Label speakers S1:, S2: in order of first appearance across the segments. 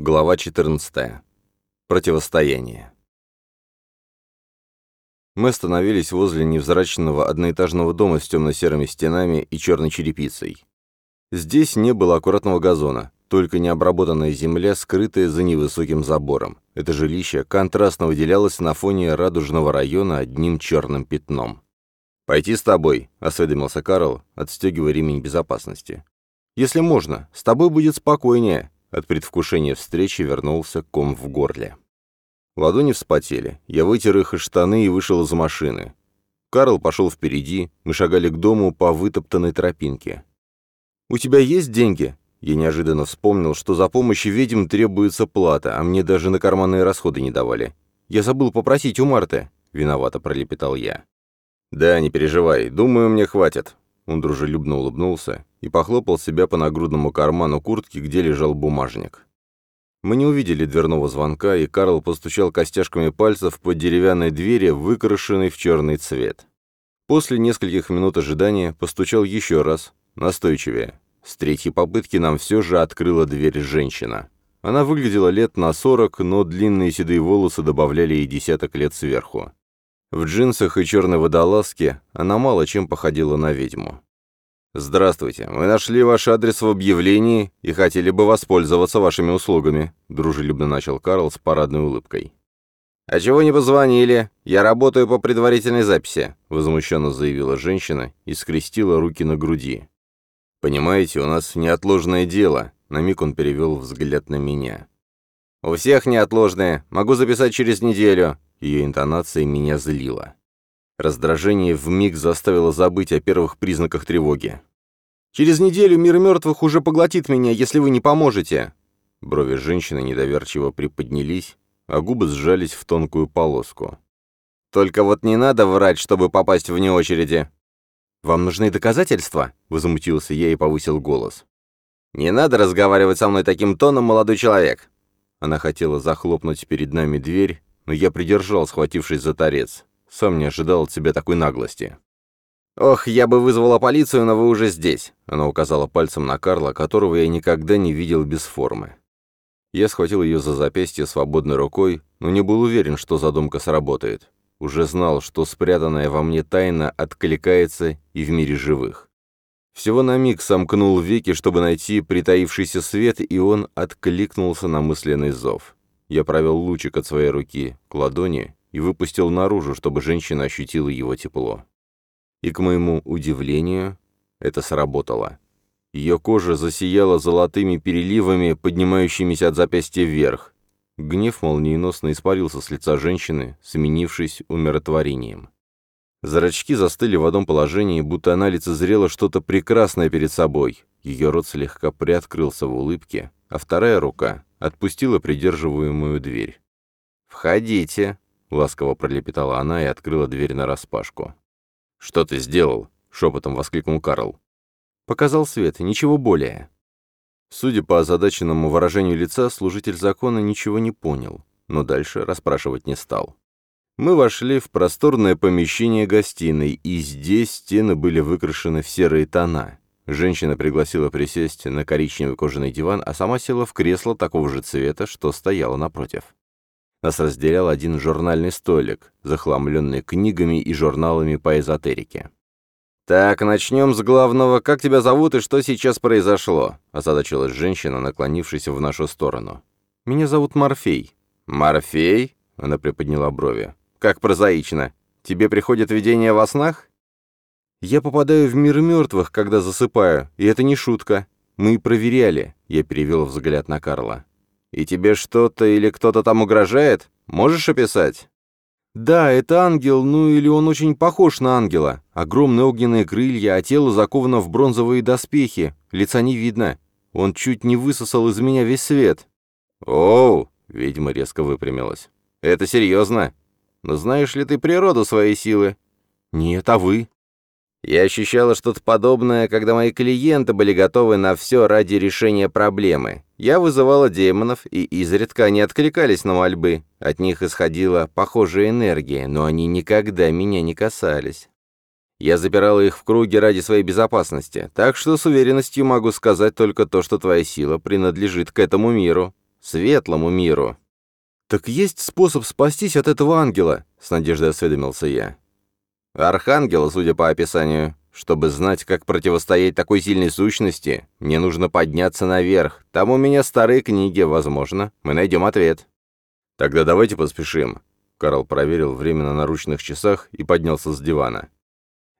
S1: Глава 14. Противостояние. Мы остановились возле невзрачного одноэтажного дома с темно-серыми стенами и черной черепицей. Здесь не было аккуратного газона, только необработанная земля, скрытая за невысоким забором. Это жилище контрастно выделялось на фоне радужного района одним черным пятном. «Пойти с тобой», — осведомился Карл, отстегивая ремень безопасности. «Если можно, с тобой будет спокойнее», от предвкушения встречи вернулся ком в горле. Ладони вспотели. Я вытер их из штаны и вышел из машины. Карл пошел впереди, мы шагали к дому по вытоптанной тропинке. «У тебя есть деньги?» Я неожиданно вспомнил, что за помощь ведьм требуется плата, а мне даже на карманные расходы не давали. «Я забыл попросить у Марты», — виновато пролепетал я. «Да, не переживай, думаю, мне хватит». Он дружелюбно улыбнулся и похлопал себя по нагрудному карману куртки, где лежал бумажник. Мы не увидели дверного звонка, и Карл постучал костяшками пальцев по деревянной двери, выкрашенной в черный цвет. После нескольких минут ожидания постучал еще раз, настойчивее. С третьей попытки нам все же открыла дверь женщина. Она выглядела лет на сорок, но длинные седые волосы добавляли ей десяток лет сверху. В джинсах и черной водолазке она мало чем походила на ведьму. «Здравствуйте. Мы нашли ваш адрес в объявлении и хотели бы воспользоваться вашими услугами», — дружелюбно начал Карл с парадной улыбкой. «А чего не позвонили? Я работаю по предварительной записи», — возмущенно заявила женщина и скрестила руки на груди. «Понимаете, у нас неотложное дело», — на миг он перевел взгляд на меня. «У всех неотложное. Могу записать через неделю». Ее интонация меня злила. Раздражение вмиг заставило забыть о первых признаках тревоги. «Через неделю мир мертвых уже поглотит меня, если вы не поможете!» Брови женщины недоверчиво приподнялись, а губы сжались в тонкую полоску. «Только вот не надо врать, чтобы попасть вне очереди!» «Вам нужны доказательства?» — возмутился я и повысил голос. «Не надо разговаривать со мной таким тоном, молодой человек!» Она хотела захлопнуть перед нами дверь, но я придержал, схватившись за торец. Сам не ожидал от себя такой наглости. «Ох, я бы вызвала полицию, но вы уже здесь», — она указала пальцем на Карла, которого я никогда не видел без формы. Я схватил ее за запястье свободной рукой, но не был уверен, что задумка сработает. Уже знал, что спрятанная во мне тайна откликается и в мире живых. Всего на миг сомкнул веки, чтобы найти притаившийся свет, и он откликнулся на мысленный зов. Я провел лучик от своей руки к ладони и выпустил наружу, чтобы женщина ощутила его тепло. И, к моему удивлению, это сработало. Ее кожа засияла золотыми переливами, поднимающимися от запястья вверх. Гнев молниеносно испарился с лица женщины, сменившись умиротворением. Зрачки застыли в одном положении, будто она лицезрела что-то прекрасное перед собой. Ее рот слегка приоткрылся в улыбке, а вторая рука отпустила придерживаемую дверь. «Входите», — ласково пролепетала она и открыла дверь нараспашку. «Что ты сделал?» — шепотом воскликнул Карл. «Показал свет, ничего более». Судя по озадаченному выражению лица, служитель закона ничего не понял, но дальше расспрашивать не стал. Мы вошли в просторное помещение гостиной, и здесь стены были выкрашены в серые тона. Женщина пригласила присесть на коричневый кожаный диван, а сама села в кресло такого же цвета, что стояло напротив. Нас разделял один журнальный столик, захламленный книгами и журналами по эзотерике. «Так, начнем с главного. Как тебя зовут и что сейчас произошло?» — озадачилась женщина, наклонившись в нашу сторону. «Меня зовут Морфей». «Морфей?» — она приподняла брови. «Как прозаично. Тебе приходят видения во снах?» «Я попадаю в мир мертвых, когда засыпаю, и это не шутка. Мы проверяли», — я перевел взгляд на Карла. И тебе что-то или кто-то там угрожает? Можешь описать?» «Да, это ангел, ну или он очень похож на ангела. Огромные огненные крылья, а тело заковано в бронзовые доспехи. Лица не видно. Он чуть не высосал из меня весь свет». «Оу!» — ведьма резко выпрямилась. «Это серьезно? Но знаешь ли ты природу своей силы?» «Нет, а вы?» Я ощущала что-то подобное, когда мои клиенты были готовы на все ради решения проблемы. Я вызывала демонов, и изредка они откликались на мольбы. От них исходила похожая энергия, но они никогда меня не касались. Я запирала их в круге ради своей безопасности, так что с уверенностью могу сказать только то, что твоя сила принадлежит к этому миру. светлому миру. «Так есть способ спастись от этого ангела?» — с надеждой осведомился я. «Архангела, судя по описанию. Чтобы знать, как противостоять такой сильной сущности, мне нужно подняться наверх. Там у меня старые книги, возможно. Мы найдем ответ». «Тогда давайте поспешим». Карл проверил время на наручных часах и поднялся с дивана.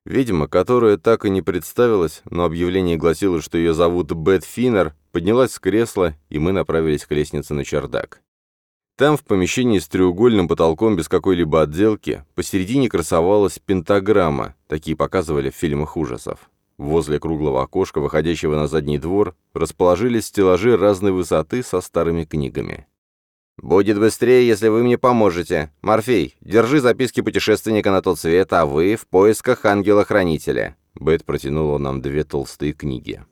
S1: Ведьма, которая так и не представилась, но объявление гласило, что ее зовут Бет Финнер, поднялась с кресла, и мы направились к лестнице на чердак. Там, в помещении с треугольным потолком без какой-либо отделки, посередине красовалась пентаграмма, такие показывали в фильмах ужасов. Возле круглого окошка, выходящего на задний двор, расположились стеллажи разной высоты со старыми книгами. «Будет быстрее, если вы мне поможете. Морфей, держи записки путешественника на тот свет, а вы в поисках ангела-хранителя». Бет протянула нам две толстые книги.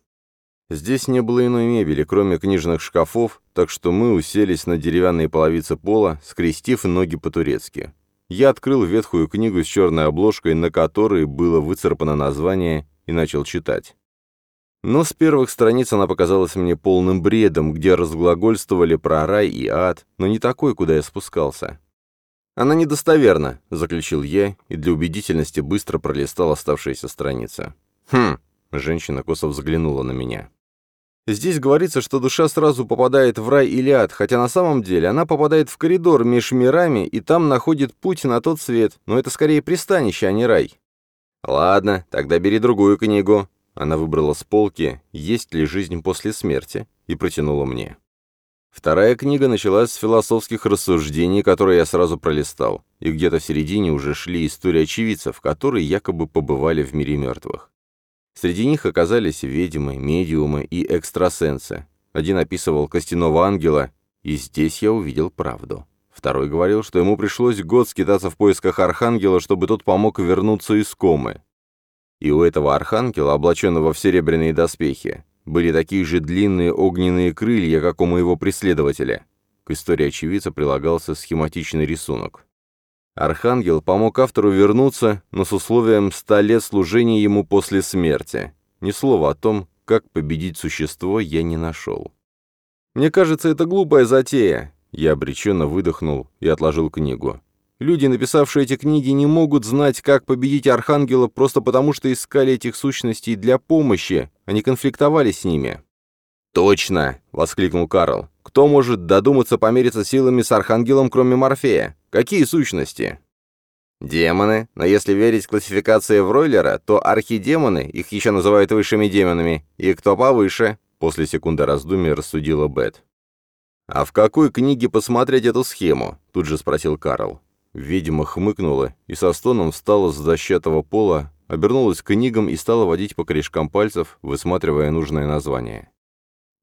S1: Здесь не было иной мебели, кроме книжных шкафов, так что мы уселись на деревянные половицы пола, скрестив ноги по-турецки. Я открыл ветхую книгу с черной обложкой, на которой было выцарапано название, и начал читать. Но с первых страниц она показалась мне полным бредом, где разглагольствовали про рай и ад, но не такой, куда я спускался. «Она недостоверна», — заключил я, и для убедительности быстро пролистал оставшиеся страницы. «Хм», — женщина косо взглянула на меня. Здесь говорится, что душа сразу попадает в рай или ад, хотя на самом деле она попадает в коридор меж мирами и там находит путь на тот свет, но это скорее пристанище, а не рай. Ладно, тогда бери другую книгу. Она выбрала с полки «Есть ли жизнь после смерти?» и протянула мне. Вторая книга началась с философских рассуждений, которые я сразу пролистал, и где-то в середине уже шли истории очевидцев, которые якобы побывали в мире мертвых. Среди них оказались ведьмы, медиумы и экстрасенсы. Один описывал костяного ангела, и здесь я увидел правду. Второй говорил, что ему пришлось год скитаться в поисках архангела, чтобы тот помог вернуться из комы. И у этого архангела, облаченного в серебряные доспехи, были такие же длинные огненные крылья, как у моего преследователя. К истории очевидца прилагался схематичный рисунок. Архангел помог автору вернуться, но с условием ста лет служения ему после смерти. Ни слова о том, как победить существо, я не нашел. «Мне кажется, это глупая затея», — я обреченно выдохнул и отложил книгу. «Люди, написавшие эти книги, не могут знать, как победить Архангела просто потому, что искали этих сущностей для помощи, а не конфликтовали с ними». «Точно!» — воскликнул Карл. «Кто может додуматься помериться силами с Архангелом, кроме Морфея? Какие сущности? Демоны, но если верить классификации Вройлера, то архидемоны, их еще называют высшими демонами, и кто повыше, после секунды раздумья рассудила Бет. «А в какой книге посмотреть эту схему?» — тут же спросил Карл. Видимо, хмыкнула и со стоном встала с дощатого пола, обернулась к книгам и стала водить по корешкам пальцев, высматривая нужное название.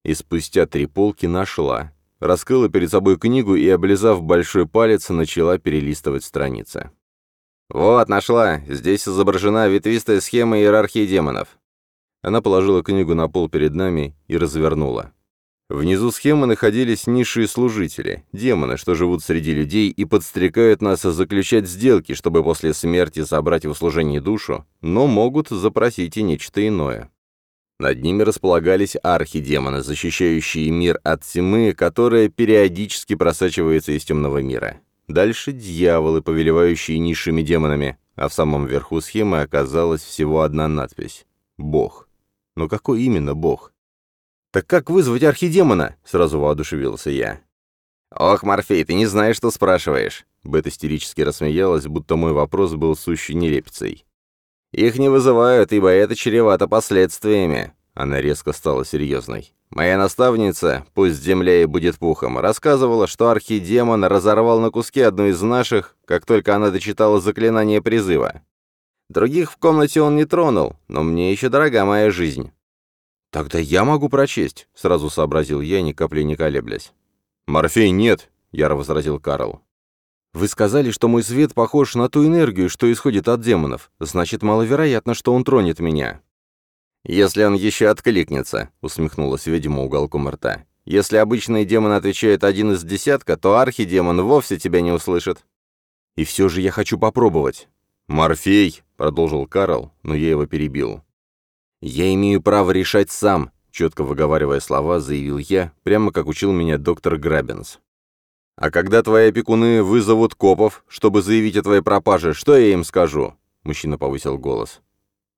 S1: И спустя три полки нашла раскрыла перед собой книгу и, облизав большой палец, начала перелистывать страницы. «Вот, нашла. Здесь изображена ветвистая схема иерархии демонов». Она положила книгу на пол перед нами и развернула. Внизу схемы находились низшие служители, демоны, что живут среди людей и подстрекают нас заключать сделки, чтобы после смерти забрать в услужение душу, но могут запросить и нечто иное. Над ними располагались архидемоны, защищающие мир от тьмы, которая периодически просачивается из темного мира. Дальше дьяволы, повелевающие низшими демонами, а в самом верху схемы оказалась всего одна надпись — «Бог». Но какой именно Бог? «Так как вызвать архидемона?» — сразу воодушевился я. «Ох, Морфей, ты не знаешь, что спрашиваешь!» Бет истерически рассмеялась, будто мой вопрос был сущей нелепицей. «Их не вызывают, ибо это чревато последствиями». Она резко стала серьезной. «Моя наставница, пусть земля и будет пухом, рассказывала, что архидемон разорвал на куски одну из наших, как только она дочитала заклинание призыва. Других в комнате он не тронул, но мне еще дорога моя жизнь». «Тогда я могу прочесть», — сразу сообразил я, ни капли не колеблясь. «Морфей нет», — яро возразил Карл. Вы сказали, что мой свет похож на ту энергию, что исходит от демонов. Значит, маловероятно, что он тронет меня». «Если он еще откликнется», — усмехнулась ведьма уголком рта. «Если обычный демон отвечает один из десятка, то архидемон вовсе тебя не услышит». «И все же я хочу попробовать». «Морфей», — продолжил Карл, но я его перебил. «Я имею право решать сам. четко выговаривая слова, заявил я, прямо как учил меня доктор Грабенс. «А когда твои опекуны вызовут копов, чтобы заявить о твоей пропаже, что я им скажу?» Мужчина повысил голос.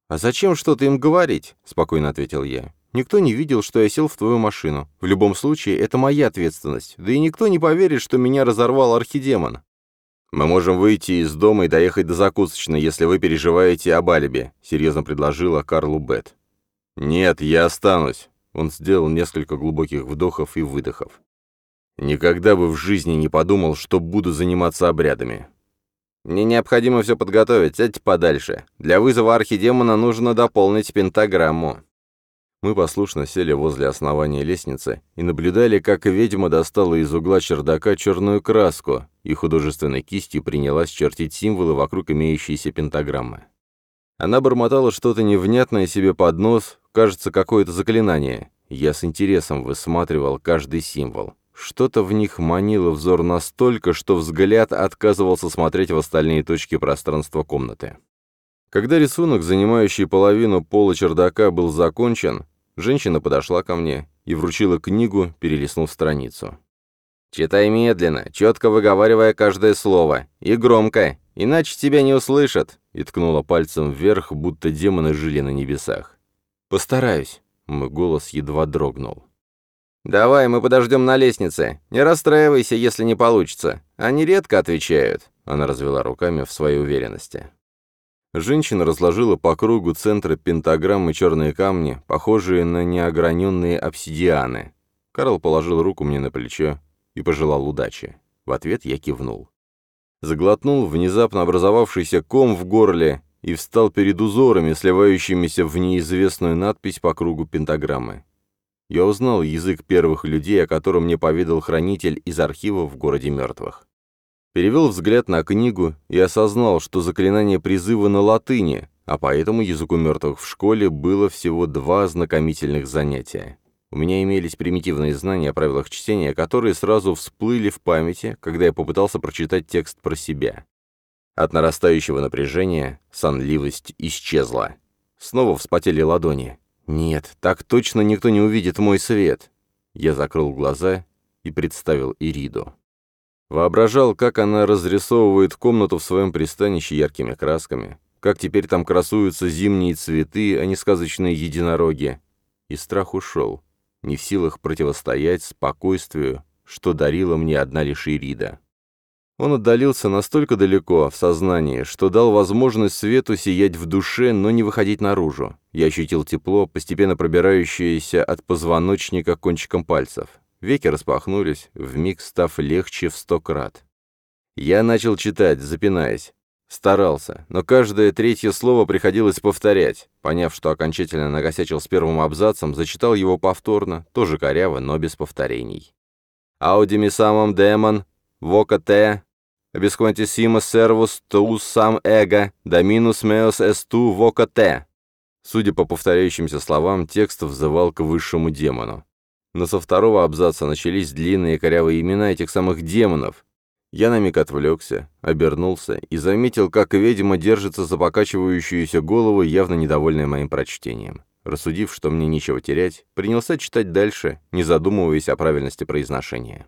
S1: «А зачем что-то им говорить?» — спокойно ответил я. «Никто не видел, что я сел в твою машину. В любом случае, это моя ответственность. Да и никто не поверит, что меня разорвал архидемон». «Мы можем выйти из дома и доехать до закусочной, если вы переживаете об алиби», — серьезно предложила Карлу Бет. «Нет, я останусь». Он сделал несколько глубоких вдохов и выдохов. Никогда бы в жизни не подумал, что буду заниматься обрядами. Мне необходимо все подготовить, сядьте подальше. Для вызова архидемона нужно дополнить пентаграмму. Мы послушно сели возле основания лестницы и наблюдали, как ведьма достала из угла чердака черную краску и художественной кистью принялась чертить символы вокруг имеющейся пентаграммы. Она бормотала что-то невнятное себе под нос, кажется, какое-то заклинание. Я с интересом высматривал каждый символ. Что-то в них манило взор настолько, что взгляд отказывался смотреть в остальные точки пространства комнаты. Когда рисунок, занимающий половину пола чердака, был закончен, женщина подошла ко мне и вручила книгу, перелистнув страницу. «Читай медленно, четко выговаривая каждое слово, и громко, иначе тебя не услышат», и ткнула пальцем вверх, будто демоны жили на небесах. «Постараюсь», — мой голос едва дрогнул. «Давай, мы подождем на лестнице. Не расстраивайся, если не получится. Они редко отвечают», — она развела руками в своей уверенности. Женщина разложила по кругу центра пентаграммы черные камни, похожие на неограненные обсидианы. Карл положил руку мне на плечо и пожелал удачи. В ответ я кивнул. Заглотнул внезапно образовавшийся ком в горле и встал перед узорами, сливающимися в неизвестную надпись по кругу пентаграммы. Я узнал язык первых людей, о котором мне поведал хранитель из архива в городе мертвых. Перевел взгляд на книгу и осознал, что заклинание призыва на латыни, а поэтому языку мертвых в школе было всего два ознакомительных занятия. У меня имелись примитивные знания о правилах чтения, которые сразу всплыли в памяти, когда я попытался прочитать текст про себя. От нарастающего напряжения сонливость исчезла. Снова вспотели ладони. «Нет, так точно никто не увидит мой свет!» Я закрыл глаза и представил Ириду. Воображал, как она разрисовывает комнату в своем пристанище яркими красками, как теперь там красуются зимние цветы, а не сказочные единороги. И страх ушел, не в силах противостоять спокойствию, что дарила мне одна лишь Ирида. Он отдалился настолько далеко в сознании, что дал возможность свету сиять в душе, но не выходить наружу. Я ощутил тепло, постепенно пробирающееся от позвоночника кончиком пальцев. Веки распахнулись, вмиг став легче в сто крат. Я начал читать, запинаясь. Старался, но каждое третье слово приходилось повторять. Поняв, что окончательно накосячил с первым абзацем, зачитал его повторно, тоже коряво, но без повторений. «Аудими самом демон, voca te, abisquantissimus servus tuus sam ego, dominus meus estu voca te». Судя по повторяющимся словам, текст взывал к высшему демону. Но со второго абзаца начались длинные корявые имена этих самых демонов. Я на миг отвлекся, обернулся и заметил, как ведьма держится за покачивающуюся голову, явно недовольная моим прочтением. Рассудив, что мне нечего терять, принялся читать дальше, не задумываясь о правильности произношения.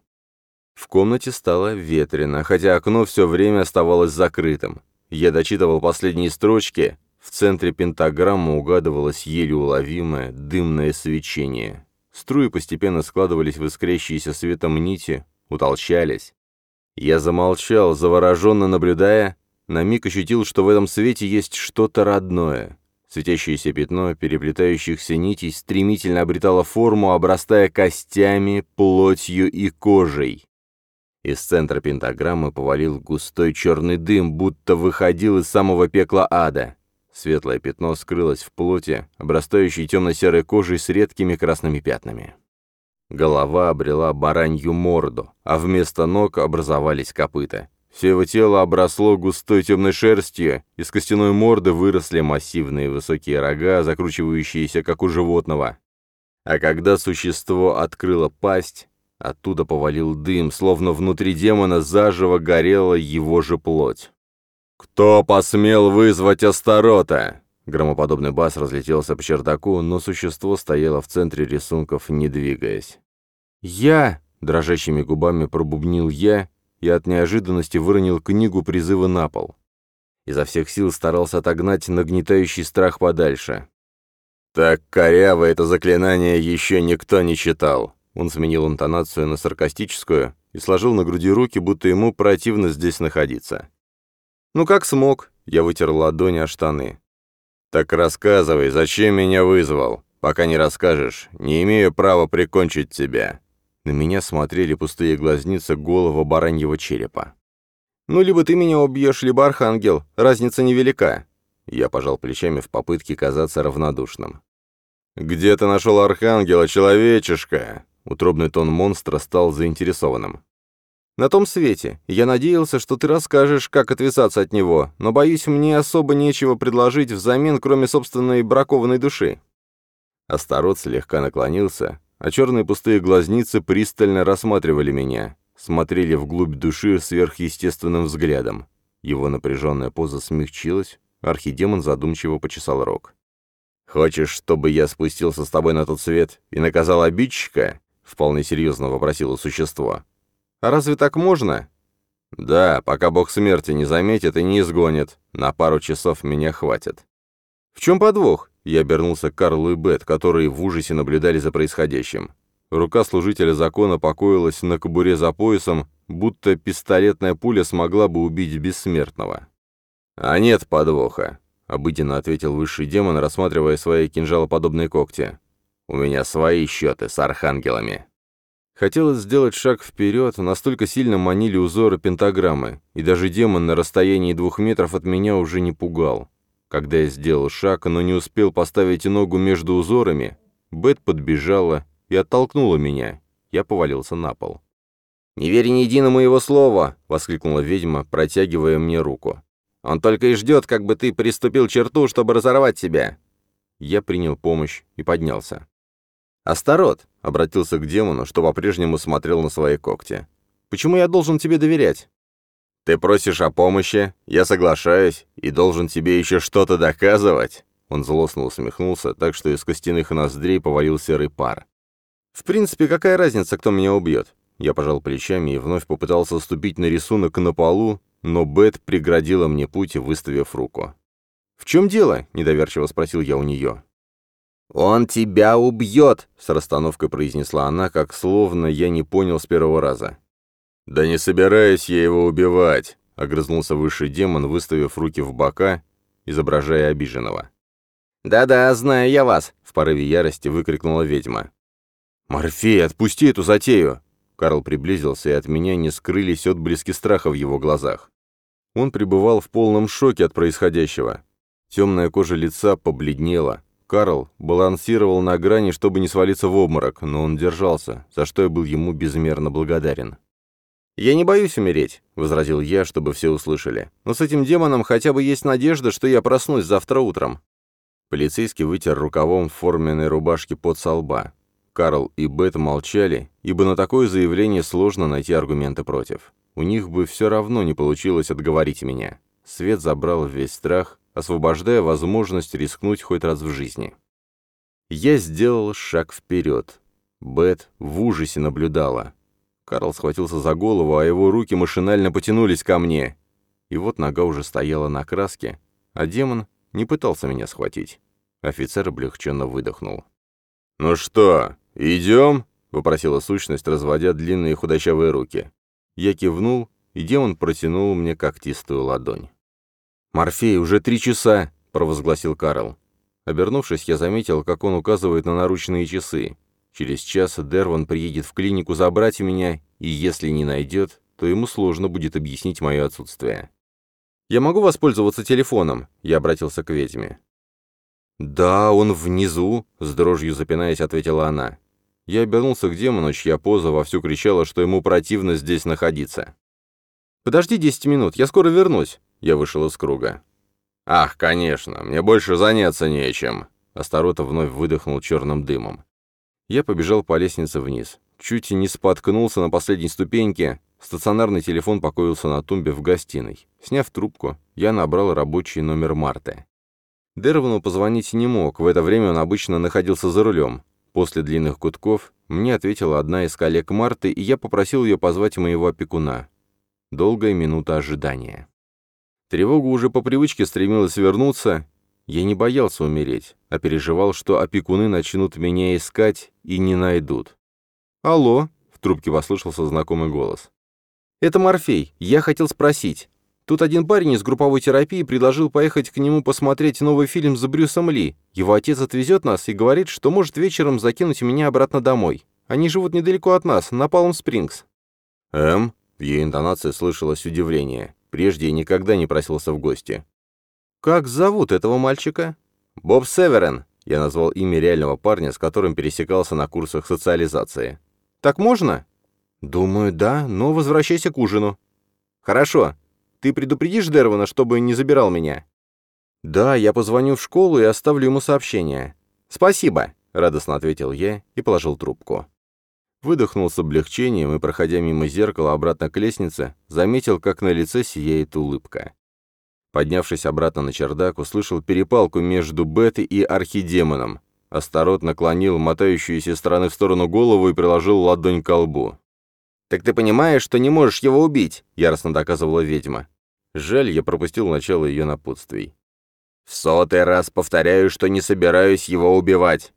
S1: В комнате стало ветрено, хотя окно все время оставалось закрытым. Я дочитывал последние строчки. В центре пентаграммы угадывалось еле уловимое дымное свечение. Струи постепенно складывались в искрящиеся светом нити, утолщались. Я замолчал, завороженно наблюдая, на миг ощутил, что в этом свете есть что-то родное. Светящееся пятно переплетающихся нитей стремительно обретало форму, обрастая костями, плотью и кожей. Из центра пентаграммы повалил густой черный дым, будто выходил из самого пекла ада. Светлое пятно скрылось в плоти, обрастающей темно-серой кожей с редкими красными пятнами. Голова обрела баранью морду, а вместо ног образовались копыта. Все его тело обросло густой темной шерстью, из костяной морды выросли массивные высокие рога, закручивающиеся, как у животного. А когда существо открыло пасть, Оттуда повалил дым, словно внутри демона заживо горела его же плоть. «Кто посмел вызвать Астарота?» Громоподобный бас разлетелся по чердаку, но существо стояло в центре рисунков, не двигаясь.
S2: «Я!»
S1: — дрожащими губами пробубнил я и от неожиданности выронил книгу призыва на пол. Изо всех сил старался отогнать нагнетающий страх подальше. «Так коряво это заклинание еще никто не читал!» Он сменил интонацию на саркастическую и сложил на груди руки, будто ему противно здесь находиться. «Ну как смог?» — я вытер ладони о штаны. «Так рассказывай, зачем меня вызвал? Пока не расскажешь, не имею права прикончить тебя». На меня смотрели пустые глазницы голого бараньего черепа. «Ну, либо ты меня убьешь, либо архангел. Разница невелика». Я пожал плечами в попытке казаться равнодушным. «Где ты нашел архангела, человечишка?» Утробный тон монстра стал заинтересованным. «На том свете. Я надеялся, что ты расскажешь, как отвязаться от него, но, боюсь, мне особо нечего предложить взамен, кроме собственной бракованной души». Астарот слегка наклонился, а черные пустые глазницы пристально рассматривали меня, смотрели вглубь души сверхъестественным взглядом. Его напряженная поза смягчилась, архидемон задумчиво почесал рог. «Хочешь, чтобы я спустился с тобой на тот свет и наказал обидчика?» — вполне серьезно вопросило существо.
S2: А разве так можно?
S1: Да, пока бог смерти не заметит и не изгонит. На пару часов меня хватит.
S2: В чем подвох?
S1: Я обернулся к Карлу и Бет, которые в ужасе наблюдали за происходящим. Рука служителя закона покоилась на кобуре за поясом, будто пистолетная пуля смогла бы убить бессмертного. «А нет подвоха», — обыденно ответил высший демон, рассматривая свои кинжалоподобные когти. «У меня свои счеты с архангелами». Хотелось сделать шаг вперед, настолько сильно манили узоры пентаграммы, и даже демон на расстоянии двух метров от меня уже не пугал. Когда я сделал шаг, но не успел поставить ногу между узорами, Бет подбежала и оттолкнула меня. Я повалился на пол.
S2: «Не верь ни единому его слову!» — воскликнула ведьма, протягивая мне руку. «Он только и ждет, как бы ты приступил черту, чтобы разорвать себя!»
S1: Я принял помощь и поднялся.
S2: «Астарот!» — обратился к демону, что по-прежнему смотрел на свои когти. «Почему я должен тебе доверять?»
S1: «Ты просишь о помощи, я соглашаюсь, и должен тебе еще что-то доказывать?» Он злостно усмехнулся, так что из костяных ноздрей повалил серый пар.
S2: «В принципе, какая разница, кто меня убьет?» Я пожал плечами и вновь попытался ступить на рисунок на полу, но Бет преградила мне путь, выставив руку. «В чем дело?» — недоверчиво спросил я у нее.
S1: «Он тебя убьет!» — с расстановкой произнесла она, как словно я не понял с первого раза. «Да не собираюсь я его убивать!» — огрызнулся высший демон, выставив руки в бока, изображая обиженного.
S2: «Да-да, знаю я вас!» — в порыве ярости выкрикнула ведьма.
S1: «Морфей, отпусти эту затею!» Карл приблизился, и от меня не скрылись отблески страха в его глазах. Он пребывал в полном шоке от происходящего. Темная кожа лица побледнела, Карл балансировал на грани, чтобы не свалиться в обморок, но он держался, за что я был ему безмерно благодарен.
S2: «Я не боюсь умереть», — возразил я, чтобы все услышали. «Но с этим демоном хотя бы есть надежда, что я проснусь завтра утром».
S1: Полицейский вытер рукавом форменной рубашки под со лба. Карл и Бет молчали, ибо на такое заявление сложно найти аргументы против. У них бы все равно не получилось отговорить меня. Свет забрал весь страх, освобождая возможность рискнуть хоть раз в жизни. Я сделал шаг вперед. Бет в ужасе наблюдала. Карл схватился за голову, а его руки машинально потянулись ко мне. И вот нога уже стояла на краске, а демон не пытался меня схватить. Офицер облегченно выдохнул. «Ну что, идем?» — попросила сущность, разводя длинные худощавые руки. Я кивнул, и демон протянул мне когтистую ладонь.
S2: «Морфей, уже три часа!» — провозгласил Карл.
S1: Обернувшись, я заметил, как он указывает на наручные часы. Через час Дерван приедет в клинику забрать меня, и если не найдет, то ему сложно будет объяснить мое отсутствие.
S2: «Я могу воспользоваться телефоном?» — я обратился к ведьме.
S1: «Да, он внизу», — с дрожью запинаясь, ответила она. Я обернулся к демону, чья поза вовсю кричала, что ему противно здесь находиться.
S2: «Подожди десять минут, я скоро вернусь», я вышел из круга.
S1: «Ах, конечно, мне больше заняться нечем!» Астарота вновь выдохнул черным дымом. Я побежал по лестнице вниз. Чуть не споткнулся на последней ступеньке. Стационарный телефон покоился на тумбе в гостиной. Сняв трубку, я набрал рабочий номер Марты.
S2: Дервану позвонить не мог, в это время он обычно находился за рулем. После длинных гудков мне ответила одна из коллег Марты, и я попросил ее позвать моего опекуна. Долгая минута ожидания. Тревога уже по привычке стремилась вернуться. Я не боялся умереть, а переживал, что опекуны начнут меня искать и не найдут. «Алло», — в трубке послышался знакомый голос. «Это Морфей. Я хотел спросить. Тут один парень из групповой терапии предложил поехать к нему посмотреть новый фильм с Брюсом Ли. Его отец отвезет нас и говорит, что может вечером закинуть меня обратно домой. Они живут недалеко от нас, на Палм-Спрингс».
S1: «Эм?» — в ее интонации слышалось удивление. Прежде никогда не просился в гости.
S2: «Как зовут этого мальчика?»
S1: «Боб Северен», — я назвал имя реального парня, с которым пересекался на курсах социализации.
S2: «Так можно?»
S1: «Думаю, да, но возвращайся к ужину».
S2: «Хорошо. Ты предупредишь Дервана, чтобы не забирал меня?»
S1: «Да, я позвоню в школу и оставлю ему сообщение».
S2: «Спасибо», —
S1: радостно ответил я и положил трубку. Выдохнул с облегчением и, проходя мимо зеркала обратно к лестнице, заметил, как на лице сияет улыбка. Поднявшись обратно на чердак, услышал перепалку между Бетой и архидемоном. Астарот наклонил мотающуюся стороны в сторону голову и приложил ладонь к лбу.
S2: «Так ты понимаешь, что не можешь его убить?» — яростно доказывала ведьма.
S1: Жаль, я пропустил начало ее напутствий.
S2: «В сотый раз повторяю, что не собираюсь его убивать».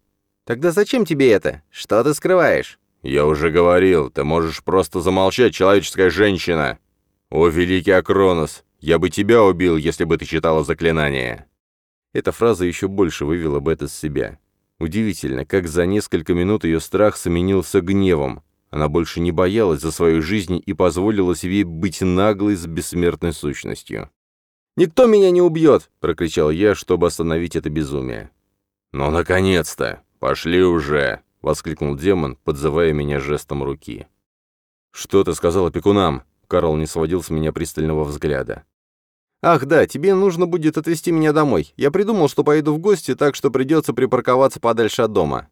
S2: «Тогда зачем тебе это? Что ты скрываешь?»
S1: «Я уже говорил, ты можешь просто замолчать, человеческая женщина!» «О, великий Акронос, я бы тебя убил, если бы ты читала заклинание!» Эта фраза еще больше вывела Бет из себя. Удивительно, как за несколько минут ее страх сменился гневом, она больше не боялась за свою жизнь и позволила себе быть наглой с бессмертной сущностью.
S2: «Никто меня не убьет!»
S1: — прокричал я, чтобы остановить это безумие. «Ну, наконец-то! Пошли уже!» — воскликнул демон, подзывая меня жестом руки. «Что ты сказал опекунам?» — Карл не сводил с меня пристального взгляда.
S2: «Ах да, тебе нужно будет отвезти меня домой. Я придумал, что поеду в гости, так что придется припарковаться подальше от дома».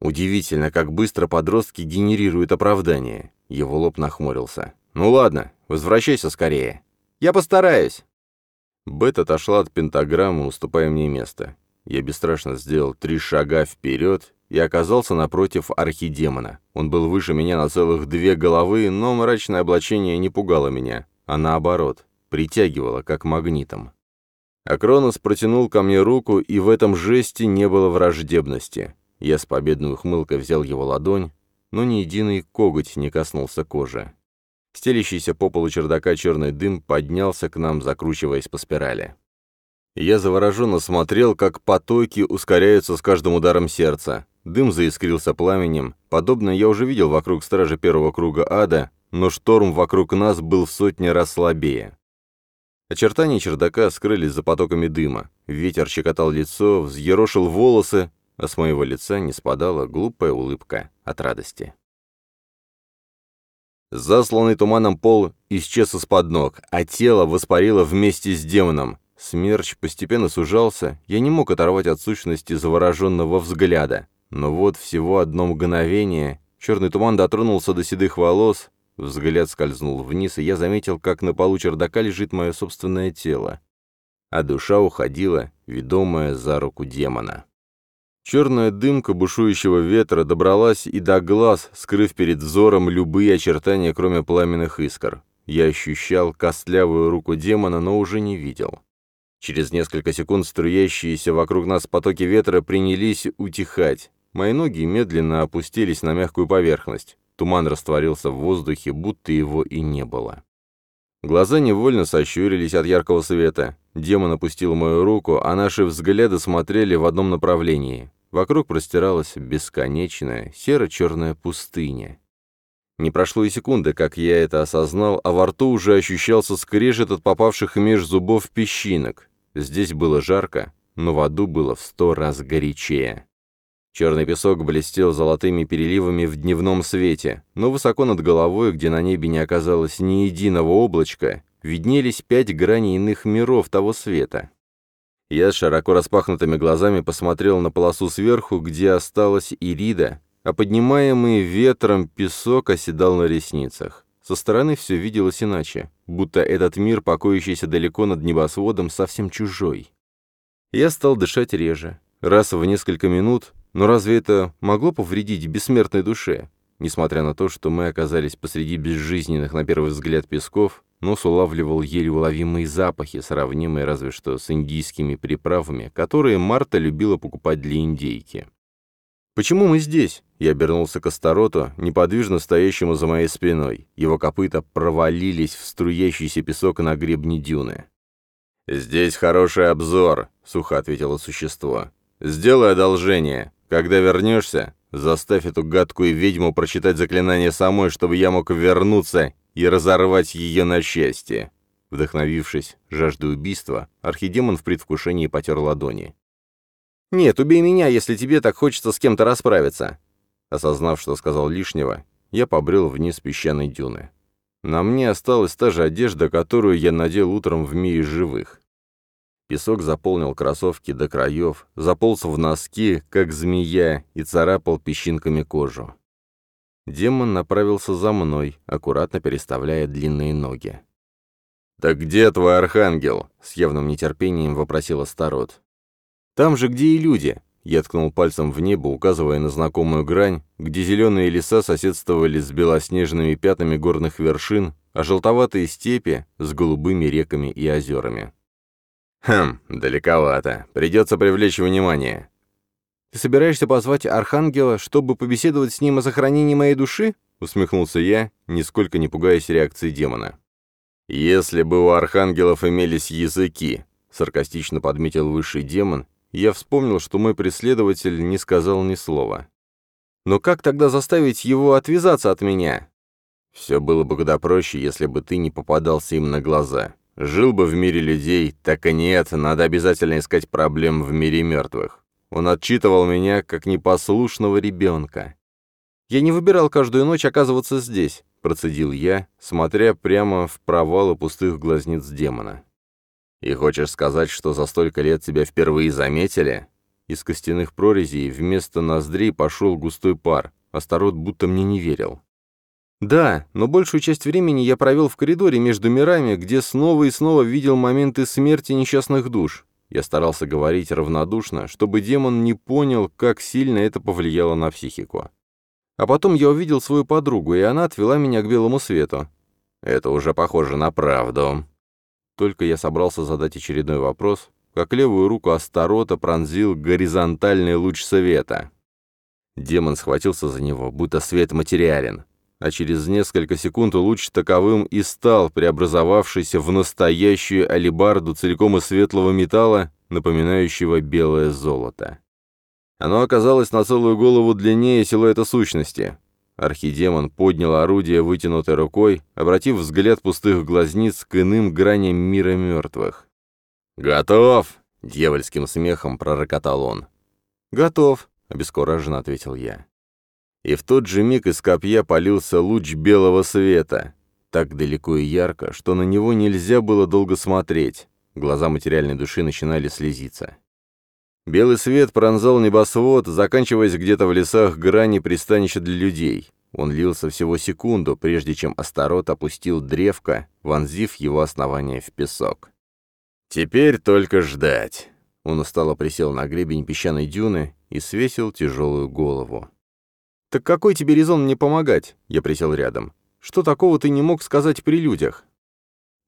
S1: Удивительно, как быстро подростки генерируют оправдание. Его лоб нахмурился. «Ну ладно, возвращайся скорее».
S2: «Я постараюсь».
S1: Бет отошла от пентаграммы, уступая мне место. Я бесстрашно сделал три шага вперед и оказался напротив архидемона. Он был выше меня на целых две головы, но мрачное облачение не пугало меня, а наоборот, притягивало, как магнитом. Акронос протянул ко мне руку, и в этом жесте не было враждебности. Я с победной ухмылкой взял его ладонь, но ни единый коготь не коснулся кожи. Стелящийся по полу чердака черный дым поднялся к нам, закручиваясь по спирали. Я завороженно смотрел, как потоки ускоряются с каждым ударом сердца. Дым заискрился пламенем. Подобное я уже видел вокруг стражи первого круга ада, но шторм вокруг нас был в сотни раз слабее. Очертания чердака скрылись за потоками дыма. Ветер щекотал лицо, взъерошил волосы, а с моего лица не спадала глупая улыбка от радости. Засланный туманом пол исчез из-под ног, а тело воспарило вместе с демоном. Смерч постепенно сужался, я не мог оторвать от сущности завороженного взгляда. Но вот всего одно мгновение, черный туман дотронулся до седых волос, взгляд скользнул вниз, и я заметил, как на полу чердака лежит мое собственное тело. А душа уходила, ведомая за руку демона. Черная дымка бушующего ветра добралась и до глаз, скрыв перед взором любые очертания, кроме пламенных искр. Я ощущал костлявую руку демона, но уже не видел. Через несколько секунд струящиеся вокруг нас потоки ветра принялись утихать. Мои ноги медленно опустились на мягкую поверхность. Туман растворился в воздухе, будто его и не было. Глаза невольно сощурились от яркого света. Демон опустил мою руку, а наши взгляды смотрели в одном направлении. Вокруг простиралась бесконечная серо-черная пустыня. Не прошло и секунды, как я это осознал, а во рту уже ощущался скрежет от попавших меж зубов песчинок. Здесь было жарко, но в аду было в сто раз горячее. Черный песок блестел золотыми переливами в дневном свете, но высоко над головой, где на небе не оказалось ни единого облачка, виднелись пять граней иных миров того света. Я широко распахнутыми глазами посмотрел на полосу сверху, где осталась Ирида, а поднимаемый ветром песок оседал на ресницах. Со стороны все виделось иначе, будто этот мир, покоящийся далеко над небосводом, совсем чужой.
S2: Я стал дышать реже, раз в несколько минут, но разве это могло повредить бессмертной душе? Несмотря на то, что мы оказались посреди безжизненных на первый взгляд песков, нос улавливал еле уловимые запахи, сравнимые разве что с индийскими приправами, которые Марта любила покупать для индейки. «Почему мы здесь?» Я обернулся к Астароту, неподвижно стоящему за моей спиной. Его копыта провалились в струящийся песок на гребне дюны.
S1: «Здесь хороший обзор», — сухо ответило существо. «Сделай одолжение. Когда вернешься, заставь эту гадкую ведьму прочитать заклинание самой, чтобы я мог вернуться и разорвать ее на счастье». Вдохновившись жаждой убийства, архидемон в предвкушении потер ладони.
S2: «Нет, убей меня, если тебе так хочется с кем-то расправиться». Осознав, что сказал лишнего, я побрел вниз песчаной дюны. На мне осталась та же одежда, которую я надел утром в мире живых. Песок заполнил кроссовки до краев, заполз в носки, как змея, и царапал песчинками кожу. Демон направился за мной, аккуратно переставляя длинные ноги.
S1: «Так где твой архангел?» — с явным нетерпением вопросил Астарот.
S2: «Там же, где и люди!» Я ткнул пальцем в небо, указывая на знакомую грань, где зеленые леса соседствовали с белоснежными пятнами горных вершин, а желтоватые степи с голубыми реками и озерами.
S1: «Хм, далековато. Придется привлечь внимание».
S2: «Ты собираешься позвать Архангела, чтобы побеседовать с ним о сохранении моей души?» — усмехнулся я, нисколько не пугаясь реакции демона.
S1: «Если бы у архангелов имелись языки», — саркастично подметил высший демон, я вспомнил, что мой преследователь не сказал ни слова.
S2: «Но как тогда заставить его отвязаться от меня?»
S1: «Все было бы куда проще, если бы ты не попадался им на глаза. Жил бы в мире людей, так и нет, надо обязательно искать проблем в мире мертвых. Он отчитывал меня, как непослушного ребенка.
S2: «Я не выбирал каждую ночь оказываться здесь», — процедил я, смотря прямо в провалы пустых глазниц демона.
S1: «И хочешь сказать, что за столько лет тебя впервые заметили?»
S2: Из костяных прорезей вместо ноздрей пошел густой пар, Астарот будто мне не верил. Да, но большую часть времени я провел в коридоре между мирами, где снова и снова видел моменты смерти несчастных душ. Я старался говорить равнодушно, чтобы демон не понял, как сильно это повлияло на психику. А потом я увидел свою подругу, и она отвела меня к белому свету.
S1: Это уже похоже на правду.
S2: Только я собрался задать очередной вопрос, как левую руку Астарота пронзил горизонтальный луч света. Демон схватился за него, будто свет материален а через несколько секунд луч таковым и стал, преобразовавшийся в настоящую алебарду целиком из светлого металла, напоминающего белое золото. Оно оказалось на целую голову длиннее силуэта сущности. Архидемон поднял орудие вытянутой рукой, обратив взгляд пустых глазниц к иным граням мира мертвых.
S1: «Готов!» — дьявольским смехом пророкотал он.
S2: «Готов», — обескураженно ответил я
S1: и в тот же миг из копья полился луч белого света, так далеко и ярко, что на него нельзя было долго смотреть. Глаза материальной души начинали слезиться. Белый свет пронзал небосвод, заканчиваясь где-то в лесах грани пристанища для людей. Он лился всего секунду, прежде чем Астарот опустил древко, вонзив его основание в песок. «Теперь только ждать». Он устало присел на гребень песчаной дюны и свесил тяжелую голову.
S2: «Так какой тебе резон мне помогать?» Я присел рядом. «Что такого ты не мог сказать при людях?»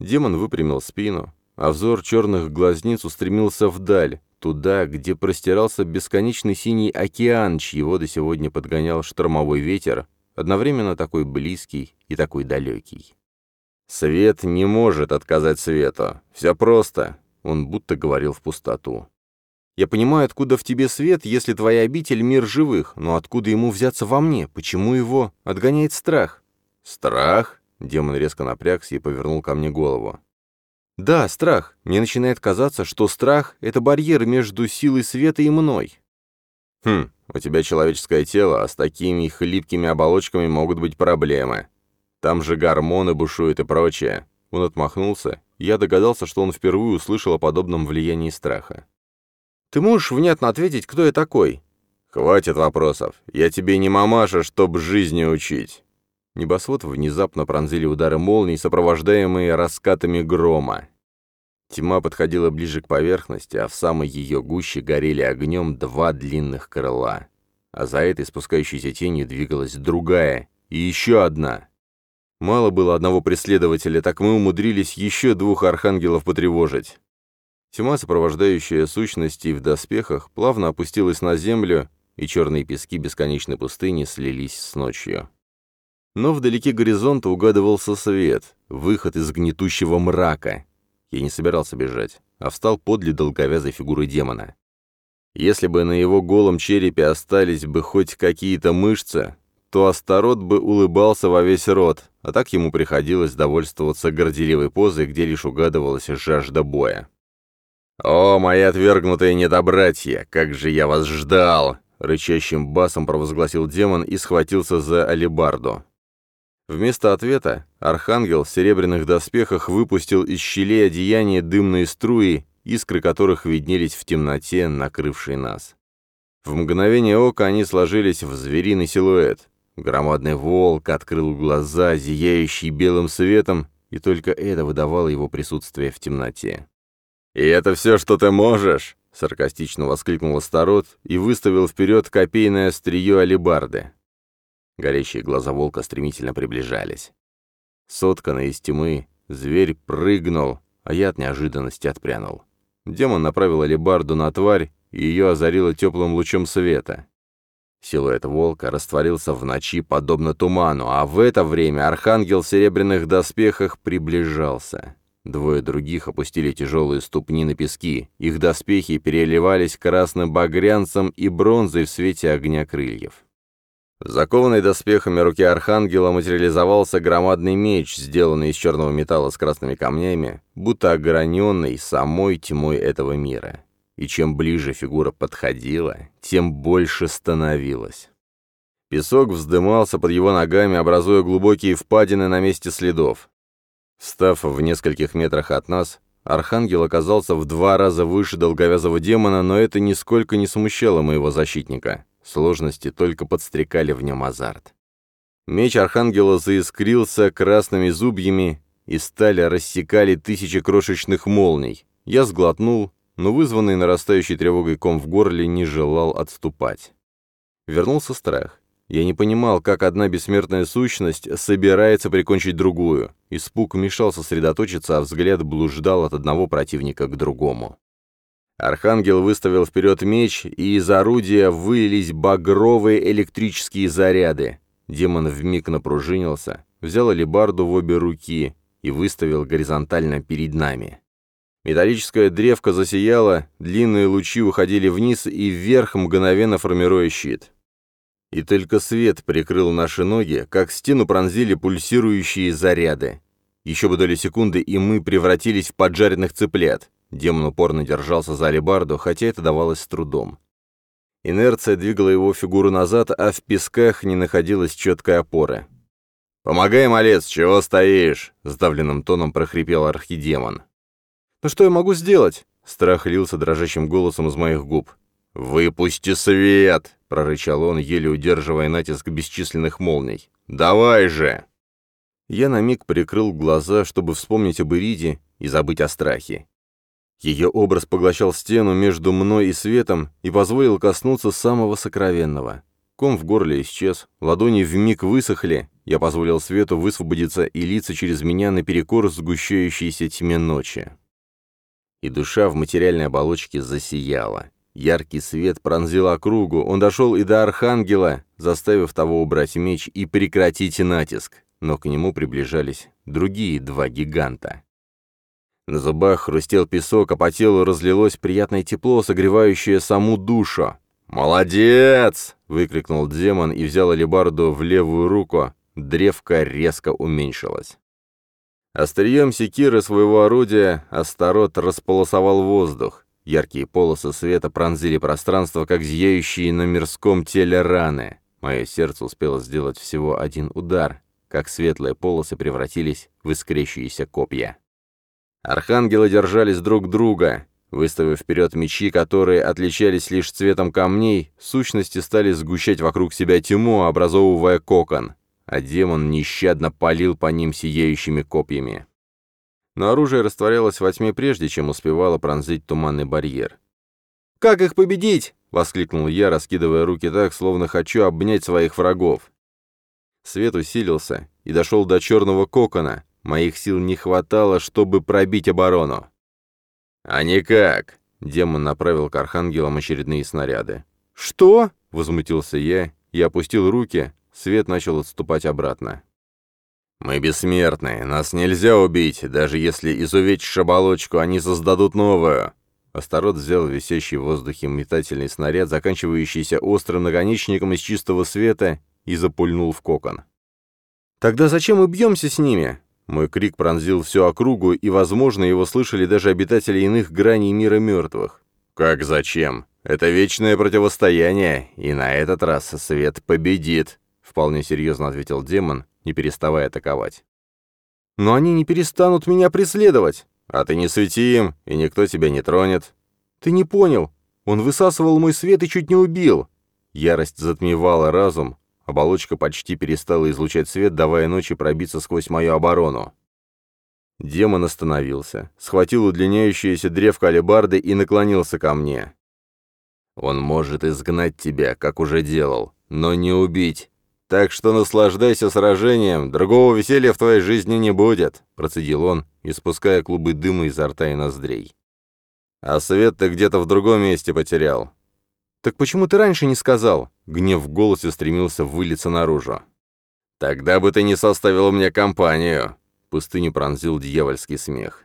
S2: Демон выпрямил спину, а взор черных глазниц устремился вдаль, туда, где простирался бесконечный синий океан, чьи воды сегодня подгонял штормовой ветер, одновременно такой близкий и такой далекий.
S1: «Свет не может отказать свету. Все просто», — он будто говорил в пустоту.
S2: Я понимаю, откуда в тебе свет, если твоя обитель — мир живых, но откуда ему взяться во мне? Почему его отгоняет страх?»
S1: «Страх?»
S2: — демон резко напрягся и повернул ко мне голову. «Да, страх. Мне начинает казаться, что страх — это барьер между силой света и мной».
S1: «Хм, у тебя человеческое тело, а с такими хлипкими оболочками могут быть проблемы. Там же гормоны бушуют и прочее».
S2: Он отмахнулся, я догадался, что он впервые услышал о подобном влиянии страха. Ты можешь внятно ответить, кто я такой?»
S1: «Хватит вопросов. Я тебе не мамаша, чтоб жизни учить».
S2: Небосвод внезапно пронзили удары молний, сопровождаемые раскатами грома.
S1: Тьма подходила ближе к поверхности, а в самой ее гуще горели огнем два длинных крыла. А за этой спускающейся тенью двигалась другая, и еще одна. Мало было одного преследователя, так мы умудрились еще двух архангелов потревожить. Тьма, сопровождающая сущности в доспехах, плавно опустилась на землю, и черные пески бесконечной пустыни слились с ночью. Но вдалеке горизонта угадывался свет, выход из гнетущего мрака. Я не собирался бежать, а встал подле долговязой фигуры демона. Если бы на его голом черепе остались бы хоть какие-то мышцы, то Астарот бы улыбался во весь рот, а так ему приходилось довольствоваться горделивой позой, где лишь угадывалась жажда боя. «О, мои отвергнутые недобратья, как же я вас ждал!» Рычащим басом провозгласил демон и схватился за алебарду. Вместо ответа архангел в серебряных доспехах выпустил из щелей одеяния дымные струи, искры которых виднелись в темноте, накрывшей нас. В мгновение ока они сложились в звериный силуэт. Громадный волк открыл глаза, зияющие белым светом, и только это выдавало его присутствие в темноте. «И это все, что ты можешь?» — саркастично воскликнул Астарот и выставил вперед копейное острие алебарды. Горящие глаза волка стремительно приближались. Сотканный из тьмы, зверь прыгнул, а я от неожиданности отпрянул. Демон направил алебарду на тварь, и ее озарило теплым лучом света. Силуэт волка растворился в ночи, подобно туману, а в это время архангел в серебряных доспехах приближался. Двое других опустили тяжелые ступни на пески. Их доспехи переливались красным багрянцем и бронзой в свете огня крыльев. В закованной доспехами руки архангела материализовался громадный меч, сделанный из черного металла с красными камнями, будто ограненный самой тьмой этого мира. И чем ближе фигура подходила, тем больше становилась. Песок вздымался под его ногами, образуя глубокие впадины на месте следов. Став в нескольких метрах от нас, Архангел оказался в два раза выше долговязого демона, но это нисколько не смущало моего защитника. Сложности только подстрекали в нем азарт. Меч Архангела заискрился красными зубьями, и стали рассекали тысячи крошечных молний. Я сглотнул, но вызванный нарастающей тревогой ком в горле не желал отступать. Вернулся страх. Я не понимал, как одна бессмертная сущность собирается прикончить другую. Испуг мешал сосредоточиться, а взгляд блуждал от одного противника к другому. Архангел выставил вперед меч, и из орудия вылились багровые электрические заряды. Демон вмиг напружинился, взял алебарду в обе руки и выставил горизонтально перед нами. Металлическая древка засияла, длинные лучи уходили вниз и вверх, мгновенно формируя щит. И только свет прикрыл наши ноги, как стену пронзили пульсирующие заряды. Еще бы доли секунды, и мы превратились в поджаренных цыплят. Демон упорно держался за алебарду, хотя это давалось с трудом. Инерция двигала его фигуру назад, а в песках не находилась четкой опоры. «Помогай, малец, чего стоишь?» — сдавленным тоном прохрипел архидемон. «Ну что я могу сделать?» — страх лился дрожащим голосом из моих губ. «Выпусти свет!» — прорычал он, еле удерживая натиск бесчисленных молний. «Давай же!» Я на миг прикрыл глаза, чтобы вспомнить об Ириде и забыть о страхе. Ее образ поглощал стену между мной и светом и позволил коснуться самого сокровенного. Ком в горле исчез, ладони вмиг высохли, я позволил свету высвободиться и литься через меня наперекор сгущающейся тьме ночи. И душа в материальной оболочке засияла. Яркий свет пронзил округу, он дошел и до Архангела, заставив того убрать меч и прекратить натиск, но к нему приближались другие два гиганта. На зубах хрустел песок, а по телу разлилось приятное тепло, согревающее саму душу. «Молодец!» — выкрикнул демон и взял алебарду в левую руку. Древко резко уменьшилось. Острием секиры своего орудия Астарот располосовал воздух. Яркие полосы света пронзили пространство, как зияющие на мирском теле раны. Мое сердце успело сделать всего один удар, как светлые полосы превратились в искрящиеся копья. Архангелы держались друг друга. Выставив вперед мечи, которые отличались лишь цветом камней, сущности стали сгущать вокруг себя тьму, образовывая кокон, а демон нещадно палил по ним сияющими копьями. Но оружие растворялось во тьме прежде, чем успевало пронзить туманный барьер. «Как их победить?» — воскликнул я, раскидывая руки так, словно хочу обнять своих врагов. Свет усилился и дошел до черного кокона. Моих сил не хватало, чтобы пробить оборону. «А никак!» — демон направил к архангелам очередные снаряды. «Что?» — возмутился я и опустил руки, свет начал отступать обратно. «Мы бессмертны, нас нельзя убить, даже если изувечишь оболочку, они создадут новую!» Астарот взял висящий в воздухе метательный снаряд, заканчивающийся острым наконечником из чистого света, и запульнул в кокон. «Тогда зачем мы бьемся с ними?» Мой крик пронзил всю округу, и, возможно, его слышали даже обитатели иных граней мира мертвых. «Как зачем? Это вечное противостояние, и на этот раз свет победит», — вполне серьезно ответил демон, не переставая атаковать. «Но они не перестанут меня преследовать!» «А ты не свети им, и никто тебя не тронет». «Ты не понял. Он высасывал мой свет и чуть не убил». Ярость затмевала разум, оболочка почти перестала излучать свет, давая ночи пробиться сквозь мою оборону. Демон остановился, схватил удлиняющуюся древко алебарды и наклонился ко мне. «Он может изгнать тебя, как уже делал, но не убить. Так что наслаждайся сражением, другого веселья в твоей жизни не будет», — процедил он, испуская клубы дыма изо рта и ноздрей. «А свет ты где-то в другом месте потерял». «Так почему ты раньше не сказал?» Гнев в голосе стремился вылиться наружу. «Тогда бы ты не составил мне компанию», — пустыню пронзил дьявольский смех.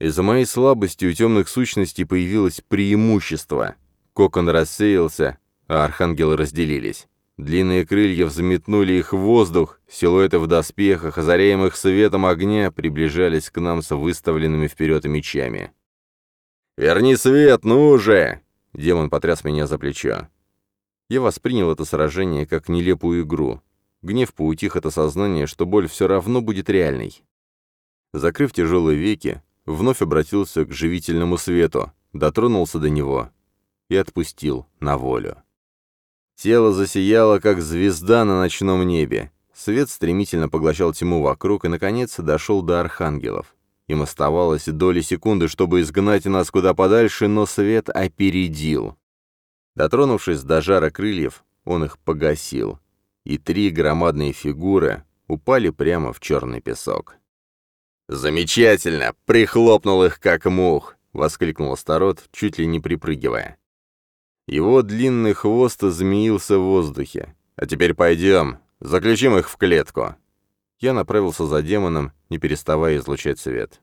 S1: Из-за моей слабости у темных сущностей появилось преимущество. Кокон рассеялся, а архангелы разделились. Длинные крылья взметнули их в воздух, силуэты в доспехах, озаряемых светом огня, приближались к нам с выставленными вперед мечами. «Верни свет, ну же!» — демон потряс меня за плечо. Я воспринял это сражение как нелепую игру. Гнев поутих от осознания, что боль все равно будет реальной. Закрыв тяжелые веки, вновь обратился к живительному свету, дотронулся до него и отпустил на волю. Тело засияло, как звезда на ночном небе. Свет стремительно поглощал тьму вокруг и, наконец, дошел до архангелов. Им оставалось доли секунды, чтобы изгнать нас куда подальше, но свет опередил. Дотронувшись до жара крыльев, он их погасил, и три громадные фигуры упали прямо в черный песок. «Замечательно! Прихлопнул их, как мух!» — воскликнул Астарот, чуть ли не припрыгивая. Его длинный хвост змеился в воздухе. «А теперь пойдем, заключим их в клетку». Я направился за демоном, не переставая излучать свет.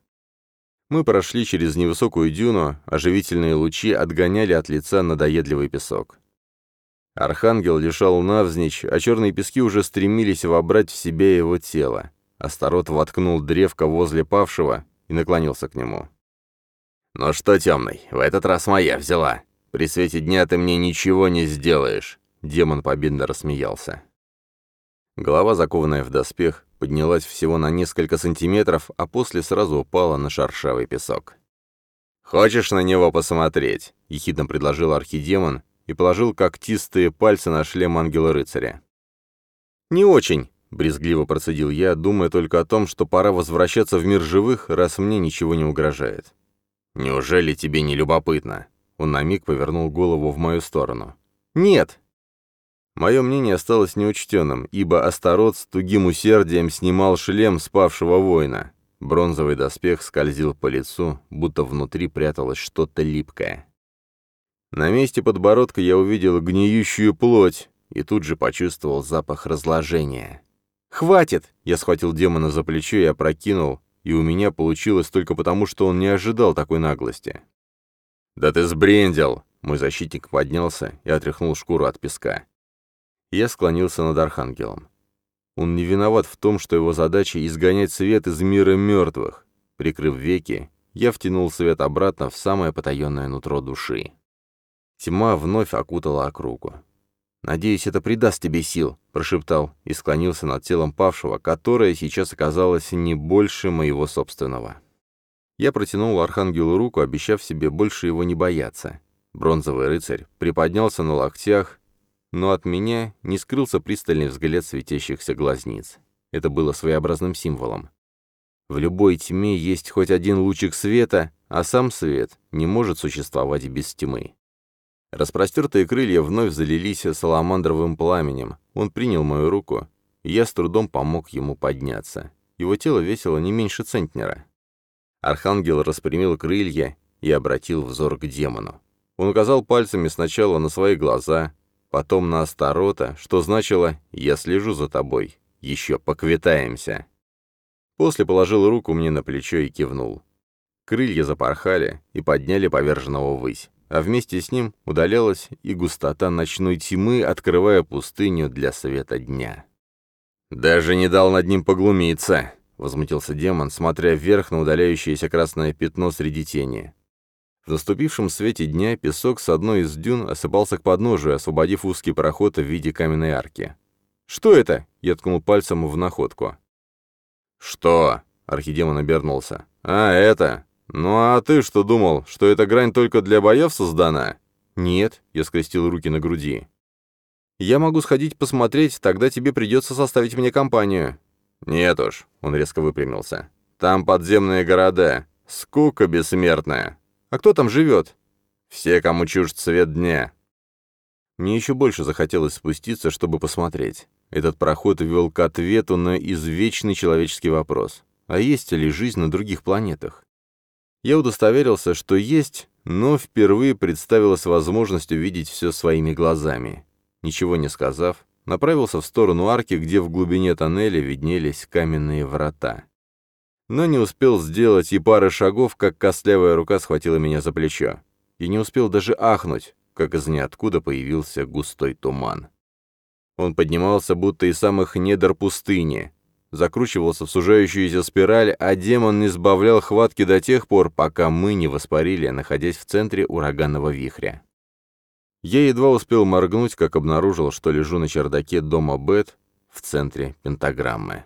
S1: Мы прошли через невысокую дюну, оживительные лучи отгоняли от лица надоедливый песок. Архангел лежал навзничь, а черные пески уже стремились вобрать в себя его тело. Астарот воткнул древко возле павшего и наклонился к нему. «Ну что, темный, в этот раз моя взяла. При свете дня ты мне ничего не сделаешь!» Демон победно рассмеялся. Голова, закованная в доспех, поднялась всего на несколько сантиметров, а после сразу упала на шершавый песок. «Хочешь на него посмотреть?» — ехидно предложил архидемон и положил когтистые пальцы на шлем ангела-рыцаря. «Не очень», — брезгливо процедил я, думая только о том, что пора возвращаться в мир живых, раз мне ничего не угрожает. «Неужели тебе не любопытно?» Он на миг повернул голову в мою сторону. «Нет!» Мое мнение осталось неучтенным, ибо Астарот с тугим усердием снимал шлем спавшего воина. Бронзовый доспех скользил по лицу, будто внутри пряталось что-то липкое. На месте подбородка я увидел гниющую плоть и тут же почувствовал запах разложения. «Хватит!» — я схватил демона за плечо и опрокинул, и у меня получилось только потому, что он не ожидал такой наглости. «Да ты сбрендил!» Мой защитник поднялся и отряхнул шкуру от песка. Я склонился над Архангелом. Он не виноват в том, что его задача — изгонять свет из мира мертвых. Прикрыв веки, я втянул свет обратно в самое потаенное нутро души. Тьма вновь окутала округу. «Надеюсь, это придаст тебе сил», — прошептал и склонился над телом павшего, которое сейчас оказалось не больше моего собственного. Я протянул архангелу руку, обещав себе больше его не бояться. Бронзовый рыцарь приподнялся на локтях, но от меня не скрылся пристальный взгляд светящихся глазниц. Это было своеобразным символом. В любой тьме есть хоть один лучик света, а сам свет не может существовать без тьмы. Распростертые крылья вновь залились саламандровым пламенем. Он принял мою руку, и я с трудом помог ему подняться. Его тело весило не меньше центнера. Архангел распрямил крылья и обратил взор к демону. Он указал пальцами сначала на свои глаза, потом на Астарота, что значило «я слежу за тобой, еще поквитаемся». После положил руку мне на плечо и кивнул. Крылья запорхали и подняли поверженного ввысь, а вместе с ним удалялась и густота ночной тьмы, открывая пустыню для света дня. «Даже не дал над ним поглумиться», — возмутился демон, смотря вверх на удаляющееся красное пятно среди тени. В наступившем свете дня песок с одной из дюн осыпался к подножию, освободив узкий проход в виде каменной арки. «Что это?» — я ткнул пальцем в находку. «Что?» — архидемон обернулся. «А, это? Ну а ты что думал, что эта грань только для боев создана?» «Нет», — я скрестил руки на груди. «Я могу сходить посмотреть, тогда тебе придется составить мне компанию». «Нет уж», — он резко выпрямился. «Там подземные города. Скука бессмертная. А кто там живет?» «Все, кому чужд свет дня». Мне еще больше захотелось спуститься, чтобы посмотреть. Этот проход вел к ответу на извечный человеческий вопрос. А есть ли жизнь на других планетах? Я удостоверился, что есть, но впервые представилась возможность увидеть все своими глазами. Ничего не сказав, направился в сторону арки, где в глубине тоннеля виднелись каменные врата. Но не успел сделать и пары шагов, как костлявая рука схватила меня за плечо. И не успел даже ахнуть, как из ниоткуда появился густой туман. Он поднимался будто из самых недр пустыни, закручивался в сужающуюся спираль, а демон не сбавлял хватки до тех пор, пока мы не воспарили, находясь в центре ураганного вихря. Я едва успел моргнуть, как обнаружил, что лежу на чердаке дома Бет в центре пентаграммы.